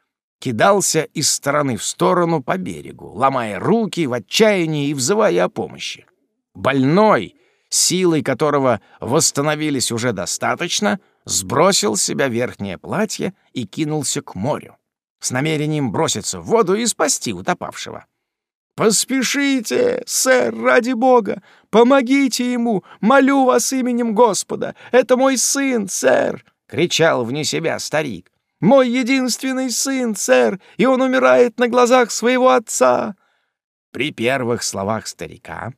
кидался из стороны в сторону по берегу, ломая руки в отчаянии и взывая о помощи. Больной, силой которого восстановились уже достаточно, сбросил с себя верхнее платье и кинулся к морю, с намерением броситься в воду и спасти утопавшего. «Поспешите, сэр, ради бога! Помогите ему! Молю вас именем Господа! Это мой сын, сэр!» — кричал вне себя старик. «Мой единственный сын, сэр, и он умирает на глазах своего отца!» При первых словах старика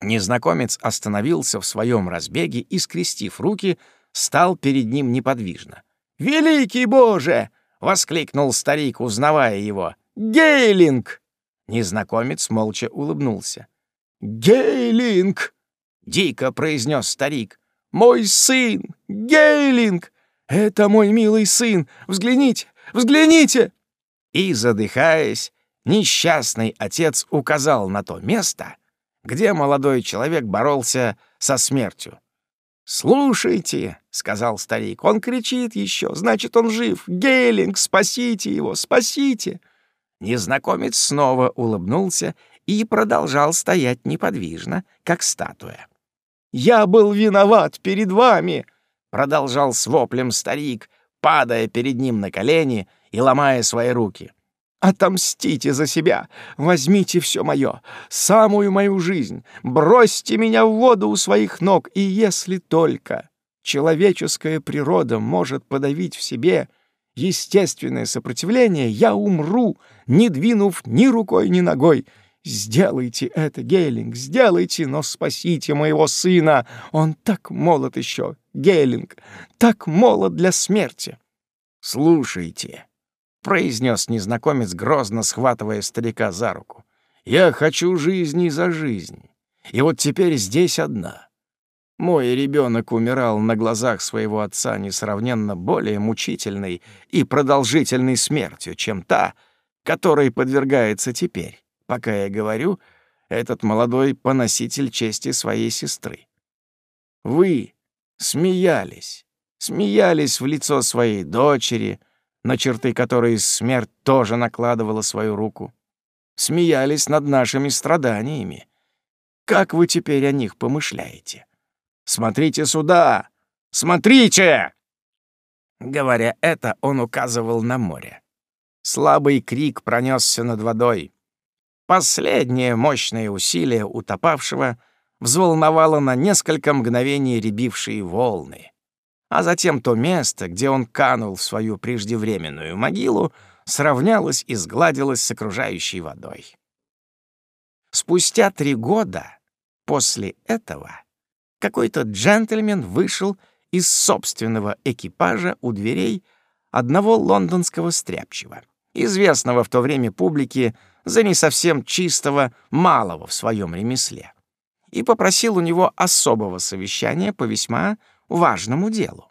незнакомец остановился в своем разбеге и, скрестив руки, стал перед ним неподвижно. «Великий Боже!» — воскликнул старик, узнавая его. «Гейлинг!» Незнакомец молча улыбнулся. «Гейлинг!» — дико произнес старик. «Мой сын! Гейлинг! Это мой милый сын! Взгляните! Взгляните!» И, задыхаясь, несчастный отец указал на то место, где молодой человек боролся со смертью. «Слушайте», — сказал старик, — «он кричит еще, значит, он жив. Гейлинг, спасите его, спасите!» Незнакомец снова улыбнулся и продолжал стоять неподвижно, как статуя. «Я был виноват перед вами!» — продолжал с воплем старик, падая перед ним на колени и ломая свои руки. «Отомстите за себя! Возьмите все мое, самую мою жизнь, бросьте меня в воду у своих ног, и если только человеческая природа может подавить в себе естественное сопротивление, я умру, не двинув ни рукой, ни ногой. Сделайте это, Гейлинг, сделайте, но спасите моего сына. Он так молод еще, Гейлинг, так молод для смерти. Слушайте, — произнес незнакомец, грозно схватывая старика заруку. «Я хочу жизни за жизнь. И вот теперь здесь одна. Мой ребенок умирал на глазах своего отца несравненно более мучительной и продолжительной смертью, чем та, которой подвергается теперь, пока я говорю, этот молодой поноситель чести своей сестры. Вы смеялись, смеялись в лицо своей дочери, на черты которой смерть тоже накладывала свою руку, смеялись над нашими страданиями. Как вы теперь о них помышляете? Смотрите сюда! Смотрите!» Говоря это, он указывал на море. Слабый крик пронесся над водой. Последнее мощное усилие утопавшего взволновало на несколько мгновений рябившие волны. А затем то место, где он канул в свою преждевременную могилу, сравнялось и сгладилось с окружающей водой. Спустя три года после этого какой-то джентльмен вышел из собственного экипажа у дверей одного лондонского стряпчего, известного в то время публике за не совсем чистого малого в своем ремесле, и попросил у него особого совещания по весьма важному делу.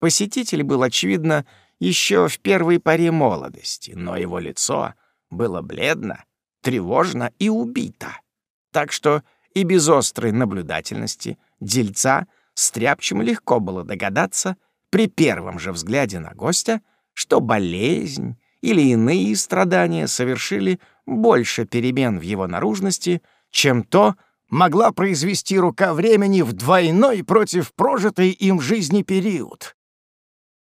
Посетитель был, очевидно, еще в первой паре молодости, но его лицо было бледно, тревожно и убито, так что и без острой наблюдательности дельца стряпчему легко было догадаться при первом же взгляде на гостя, что болезнь или иные страдания совершили больше перемен в его наружности, чем то могла произвести рука времени в двойной против прожитой им жизни период.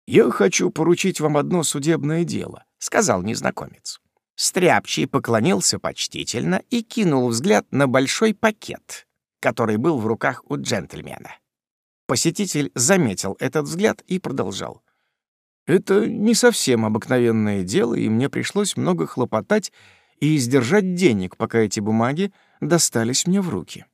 «Я хочу поручить вам одно судебное дело», — сказал незнакомец. Стряпчий поклонился почтительно и кинул взгляд на большой пакет, который был в руках у джентльмена. Посетитель заметил этот взгляд и продолжал. «Это не совсем обыкновенное дело, и мне пришлось много хлопотать и издержать денег, пока эти бумаги достались мне в руки».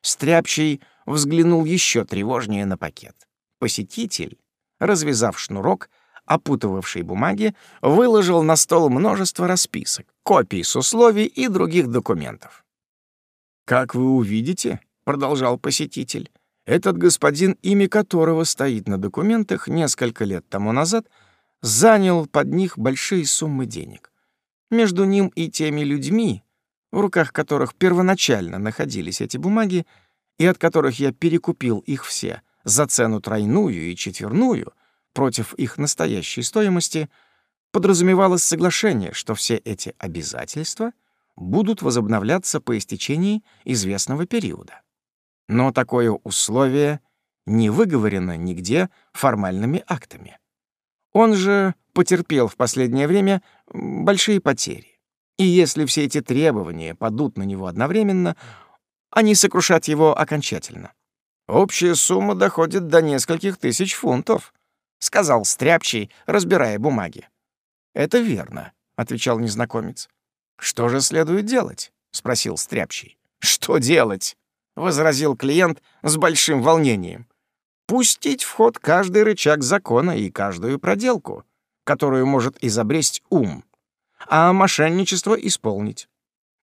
Стряпчий взглянул еще тревожнее на пакет. Посетитель, развязав шнурок, опутывавший бумаги, выложил на стол множество расписок, копий с условий и других документов. «Как вы увидите», — продолжал посетитель, Этот господин, имя которого стоит на документах, несколько лет тому назад занял под них большие суммы денег. Между ним и теми людьми, в руках которых первоначально находились эти бумаги, и от которых я перекупил их все за цену тройную и четверную против их настоящей стоимости, подразумевалось соглашение, что все эти обязательства будут возобновляться по истечении известного периода. Но такое условие не выговорено нигде формальными актами. Он же потерпел в последнее время большие потери. И если все эти требования падут на него одновременно, они сокрушат его окончательно. Общая сумма доходит до нескольких тысяч фунтов, сказал Стряпчий, разбирая бумаги. Это верно, отвечал незнакомец. Что же следует делать? спросил Стряпчий. Что делать? — возразил клиент с большим волнением. «Пустить в ход каждый рычаг закона и каждую проделку, которую может изобресть ум, а мошенничество исполнить.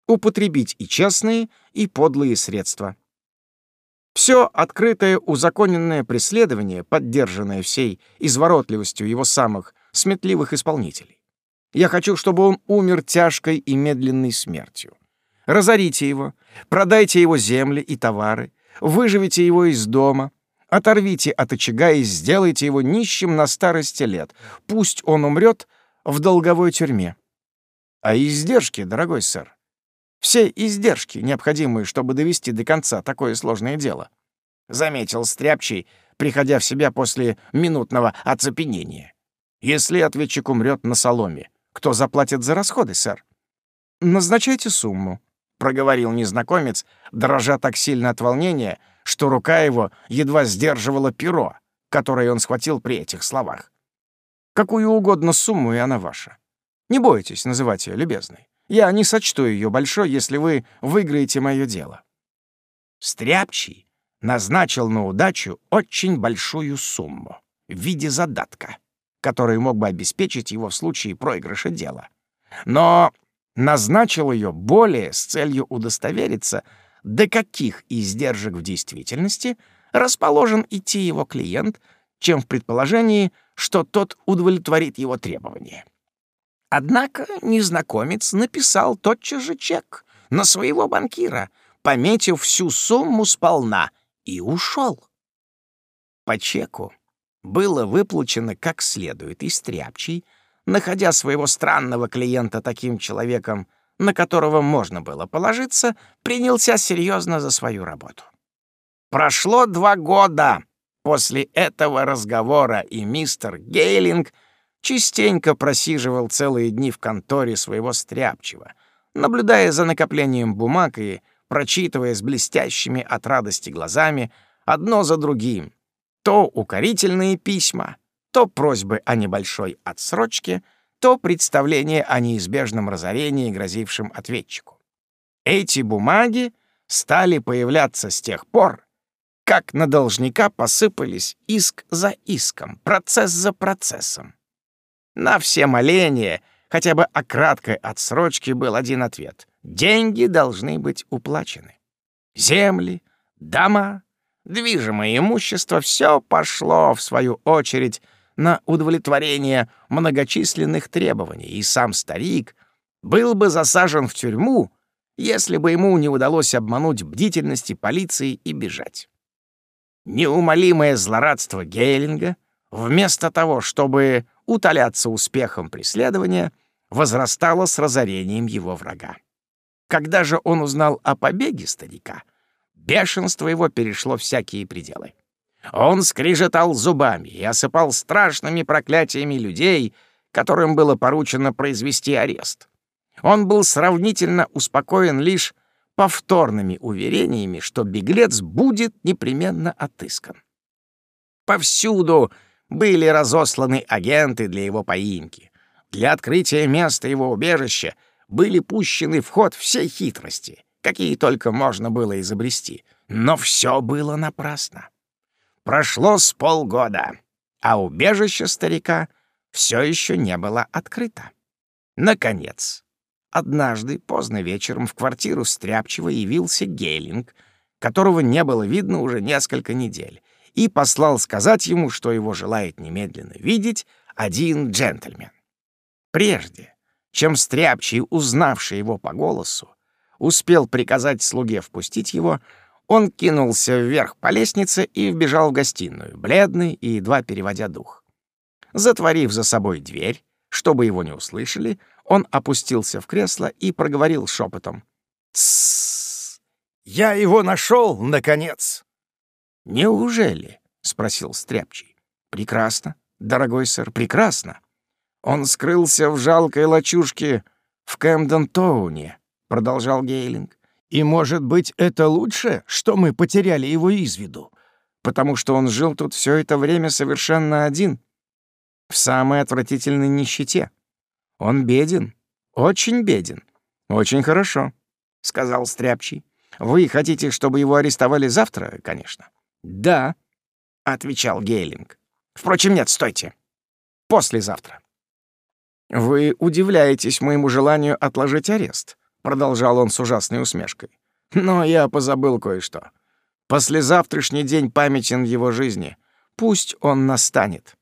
Употребить и честные, и подлые средства. Все открытое узаконенное преследование, поддержанное всей изворотливостью его самых сметливых исполнителей. Я хочу, чтобы он умер тяжкой и медленной смертью. Разорите его, продайте его земли и товары, выживите его из дома, оторвите от очага и сделайте его нищим на старости лет. Пусть он умрет в долговой тюрьме. А издержки, дорогой сэр, все издержки, необходимые, чтобы довести до конца такое сложное дело, заметил Стряпчий, приходя в себя после минутного оцепенения. Если ответчик умрет на соломе, кто заплатит за расходы, сэр? Назначайте сумму проговорил незнакомец, дрожа так сильно от волнения, что рука его едва сдерживала перо, которое он схватил при этих словах. «Какую угодно сумму, и она ваша. Не бойтесь называть ее любезной. Я не сочту ее большой, если вы выиграете мое дело». Стряпчий назначил на удачу очень большую сумму в виде задатка, который мог бы обеспечить его в случае проигрыша дела. Но назначил ее более с целью удостовериться, до каких издержек в действительности расположен идти его клиент, чем в предположении, что тот удовлетворит его требования. Однако незнакомец написал тотчас же чек на своего банкира, пометив всю сумму сполна, и ушел. По чеку было выплачено как следует, и стряпчий — находя своего странного клиента таким человеком, на которого можно было положиться, принялся серьезно за свою работу. Прошло два года после этого разговора, и мистер Гейлинг частенько просиживал целые дни в конторе своего стряпчего, наблюдая за накоплением бумаг и прочитывая с блестящими от радости глазами одно за другим то укорительные письма, то просьбы о небольшой отсрочке, то представление о неизбежном разорении, грозившем ответчику. Эти бумаги стали появляться с тех пор, как на должника посыпались иск за иском, процесс за процессом. На все моления, хотя бы о краткой отсрочке, был один ответ — деньги должны быть уплачены. Земли, дома, движимое имущество — все пошло, в свою очередь, на удовлетворение многочисленных требований, и сам старик был бы засажен в тюрьму, если бы ему не удалось обмануть бдительности полиции и бежать. Неумолимое злорадство Гейлинга, вместо того, чтобы утоляться успехом преследования, возрастало с разорением его врага. Когда же он узнал о побеге старика, бешенство его перешло всякие пределы. Он скрижетал зубами и осыпал страшными проклятиями людей, которым было поручено произвести арест. Он был сравнительно успокоен лишь повторными уверениями, что беглец будет непременно отыскан. Повсюду были разосланы агенты для его поимки. Для открытия места его убежища были пущены в ход все хитрости, какие только можно было изобрести. Но все было напрасно. Прошло с полгода, а убежище старика все еще не было открыто. Наконец, однажды поздно вечером в квартиру Стряпчего явился Гейлинг, которого не было видно уже несколько недель, и послал сказать ему, что его желает немедленно видеть один джентльмен. Прежде, чем Стряпчий, узнавший его по голосу, успел приказать слуге впустить его, он кинулся вверх по лестнице и вбежал в гостиную, бледный и едва переводя дух. Затворив за собой дверь, чтобы его не услышали, он опустился в кресло и проговорил шепотом. «Тссс! Я его нашел, наконец!» «Неужели?» — спросил Стряпчий. «Прекрасно, дорогой сэр, прекрасно. Он скрылся в жалкой лачушке в Кэмден-Тоуне», — продолжал Гейлинг. «И, может быть, это лучше, что мы потеряли его из виду, потому что он жил тут все это время совершенно один, в самой отвратительной нищете. Он беден, очень беден. Очень хорошо, — сказал Стряпчий. Вы хотите, чтобы его арестовали завтра, конечно? Да, — отвечал Гейлинг. Впрочем, нет, стойте. Послезавтра. Вы удивляетесь моему желанию отложить арест, — продолжал он с ужасной усмешкой. Но я позабыл кое-что. Послезавтрашний день памятен его жизни. Пусть он настанет.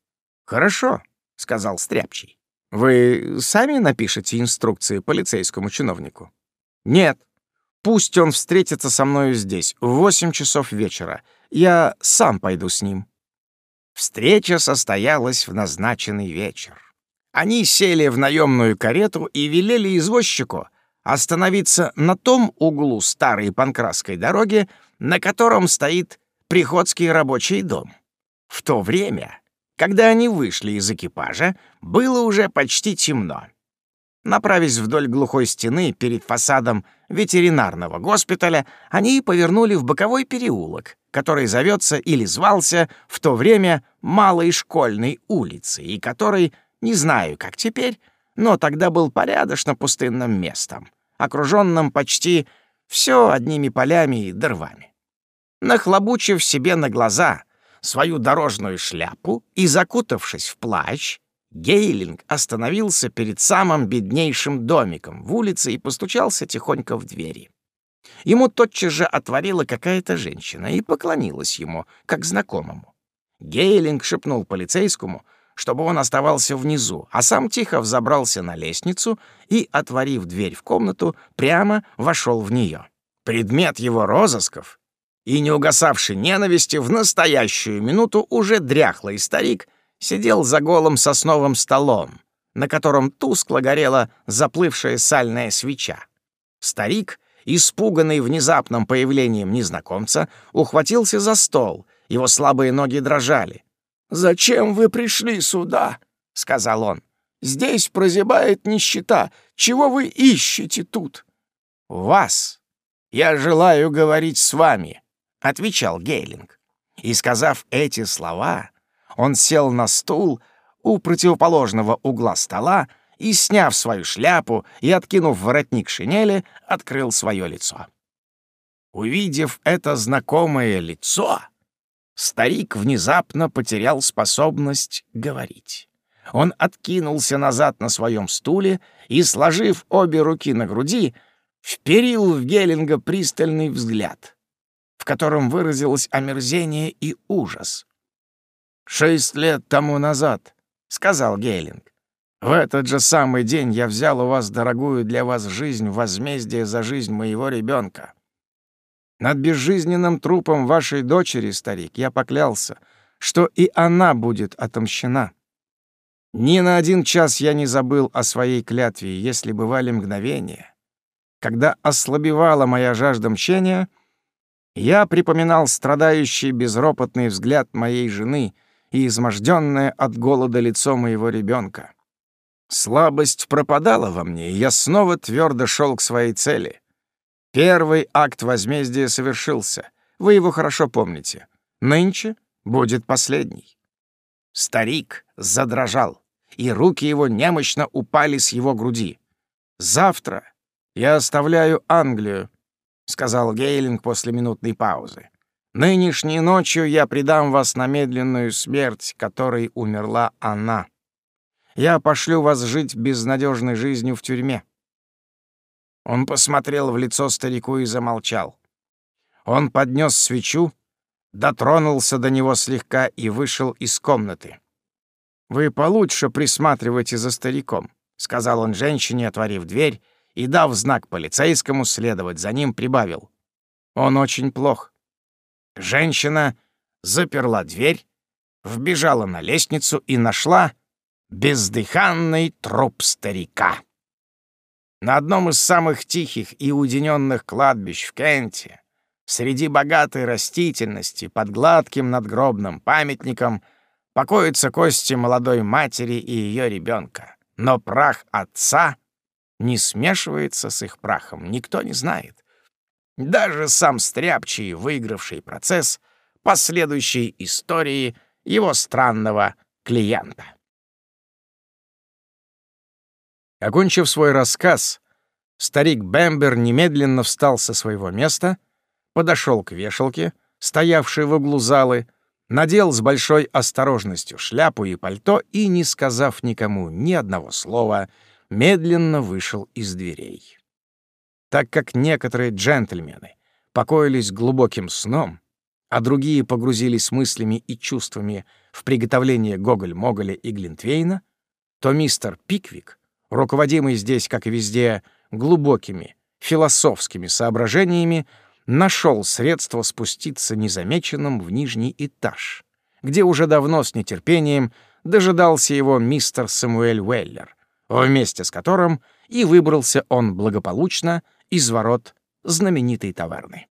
Хорошо, — сказал Стряпчий. Вы сами напишете инструкции полицейскому чиновнику? Нет. Пусть он встретится со мною здесь в восемь часов вечера. Я сам пойду с ним. Встреча состоялась в назначенный вечер. Они сели в наемную карету и велели извозчику остановиться на том углу старой панкрасской дороги, на котором стоит Приходский рабочий дом. В то время когда они вышли из экипажа, было уже почти темно. Направясь вдоль глухой стены перед фасадом ветеринарного госпиталя, они повернули в боковой переулок, который зовется или звался в то время Малой школьной улицей, и который, не знаю, как теперь, но тогда был порядочно пустынным местом, окруженным почти все одними полями и дырвами. Нахлобучив себе на глаза свою дорожную шляпу и, закутавшись в плащ, Гейлинг остановился перед самым беднейшим домиком в улице и постучался тихонько в двери. Ему тотчас же отворила какая-то женщина и поклонилась ему, как знакомому. Гейлинг шепнул полицейскому, чтобы он оставался внизу, а сам тихо взобрался на лестницу и, отворив дверь в комнату, прямо вошел в нее. Предмет его розысков и не угасавший ненависти, в настоящую минуту уже дряхлый старик сидел за голым сосновым столом, на котором тускло горела заплывшая сальная свеча. Старик, испуганный внезапным появлением незнакомца, ухватился за стол, его слабые ноги дрожали. «Зачем вы пришли сюда?» — сказал он. «Здесь прозябает нищета. Чего вы ищете тут?» «Вас. Я желаю говорить с вами», — отвечал Гейлинг. И, сказав эти слова, он сел на стул у противоположного угла стола и, сняв свою шляпу и откинув воротник шинели, открыл свое лицо. Увидев это знакомое лицо, старик внезапно потерял способность говорить. Он откинулся назад на своем стуле и, сложив обе руки на груди, вперил в Геллинга пристальный взгляд — в котором выразилось омерзение и ужас. «Шесть лет тому назад», — сказал Гейлинг, — «в этот же самый день я взял у вас дорогую для вас жизнь в возмездие за жизнь моего ребенка. Над безжизненным трупом вашей дочери, старик, я поклялся, что и она будет отомщена. Ни на один час я не забыл о своей клятве, если бывали мгновения, когда ослабевала моя жажда мщения — я припоминал страдающий безропотный взгляд моей жены и изможденное от голода лицо моего ребенка. Слабость пропадала во мне, и я снова твердо шел к своей цели. Первый акт возмездия совершился. Вы его хорошо помните. Нынче будет последний. Старик задрожал, и руки его немощно упали с его груди. Завтра я оставляю Англию, — сказал Гейлинг после минутной паузы. «Нынешней ночью я предам вас на медленную смерть, которой умерла она. Я пошлю вас жить безнадежной жизнью в тюрьме». Он посмотрел в лицо старику и замолчал. Он поднес свечу, дотронулся до него слегка и вышел из комнаты. «Вы получше присматривайте за стариком», — сказал он женщине, отворив дверь, и, дав знак полицейскому следовать за ним, прибавил. «Он очень плох». Женщина заперла дверь, вбежала на лестницу и нашла бездыханный труп старика. На одном из самых тихих и уединенных кладбищ в Кенте, среди богатой растительности, под гладким надгробным памятником, покоятся кости молодой матери и ее ребенка. Но прах отца не смешивается с их прахом, никто не знает. Даже сам Стряпчий, выигравший процесс, последующей истории его странного клиента. Окончив свой рассказ, старик Бэмбер немедленно встал со своего места, подошел к вешалке, стоявшей в углу залы, надел с большой осторожностью шляпу и пальто и, не сказав никому ни одного слова, медленно вышел из дверей. Так как некоторые джентльмены покоились глубоким сном, а другие погрузились мыслями и чувствами в приготовление Гоголь-Моголя и Глинтвейна, то мистер Пиквик руководимый здесь, как и везде, глубокими философскими соображениями, нашел средство спуститься незамеченным в нижний этаж, где уже давно с нетерпением дожидался его мистер Самуэль Уэллер, вместе с которым и выбрался он благополучно из ворот знаменитой таверны.